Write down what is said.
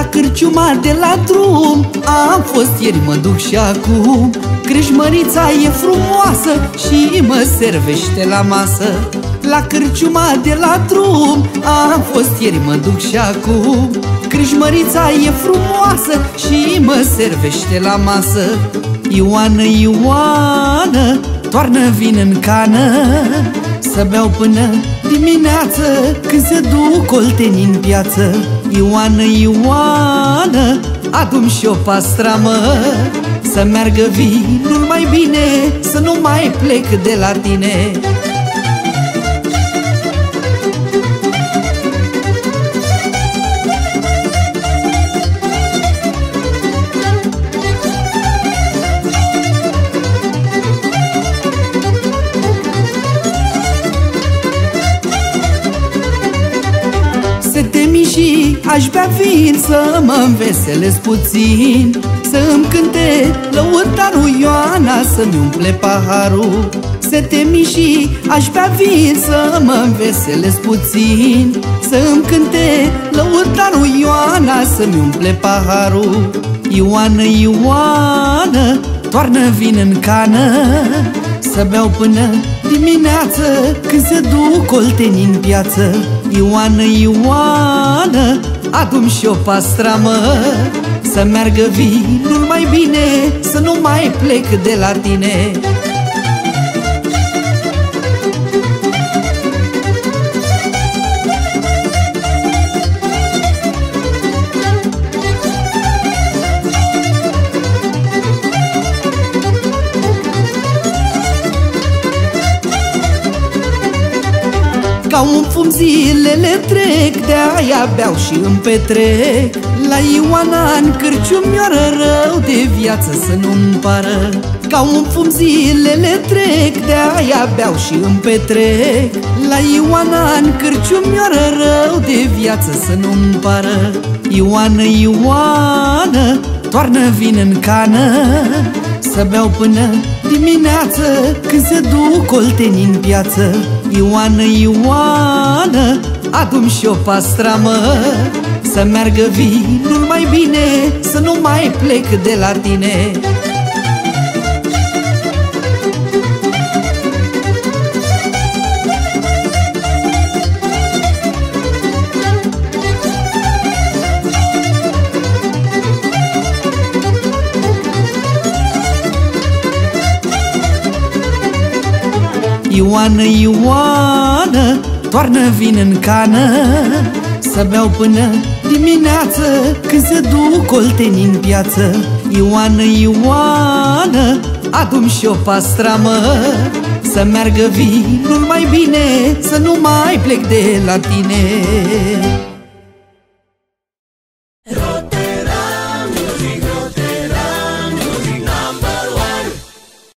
La cârciuma de la drum. Am fost ieri, mă duc și acum. Crâșmărița e frumoasă Și mă servește la masă. La cârciuma de la drum. Am fost ieri, mă duc și acum. Crâșmărița e frumoasă Și mă servește la masă. Ioană, Ioană Toarnă vin în cană. Să beau până dimineață Când se duc olteni în piață. Ioană, Ioană Adum și o pastramă. Să meargă vinul mai bine Să nu mai plec de la tine și aș bea vin Să mă înveselez puțin. Să-mi cânte lăutarul Ioana Să-mi umple paharul. Se temi și aș bea vin Să mă înveselez puțin. Să-mi cânte lăutarul Ioana Să-mi umple paharul. Ioană, Ioană Toarnă vin în cană. Să beau până dimineață Când se duc olteni în piață. Ioană, Ioană Adum și o pastramă. Să meargă vinul mai bine Să nu mai plec de la tine Ca un fum zilele trec De-aia beau și îmi petrec. La Ioana în cârcium mi-ară rău De viață să nu-mi pară. Ca un fum zilele trec De-aia beau și îmi petrec. La Ioana în cârcium mi-ară rău De viață să nu-mi pară. Ioană, Ioană Toarnă vin în cană Să beau până dimineață Când se duc olteni în piață. Ioană, Ioană Adum și o pastramă. Să meargă vinul mai bine Să nu mai plec de la tine Ioană, Ioană, toarnă vin în cană. Să beau până dimineață Când se duc olteni în piață. Ioană, Ioană, adum și o pastramă. Să meargă vinul mai bine Să nu mai plec de la tine